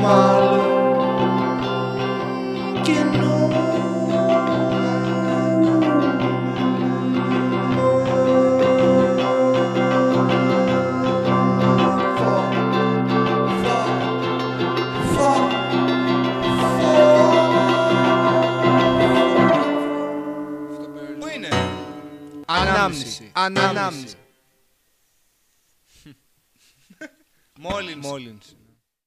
malo que Πού είναι; Ανάμνηση. Ανάμνηση. Μόλυνση. Μόλυνση.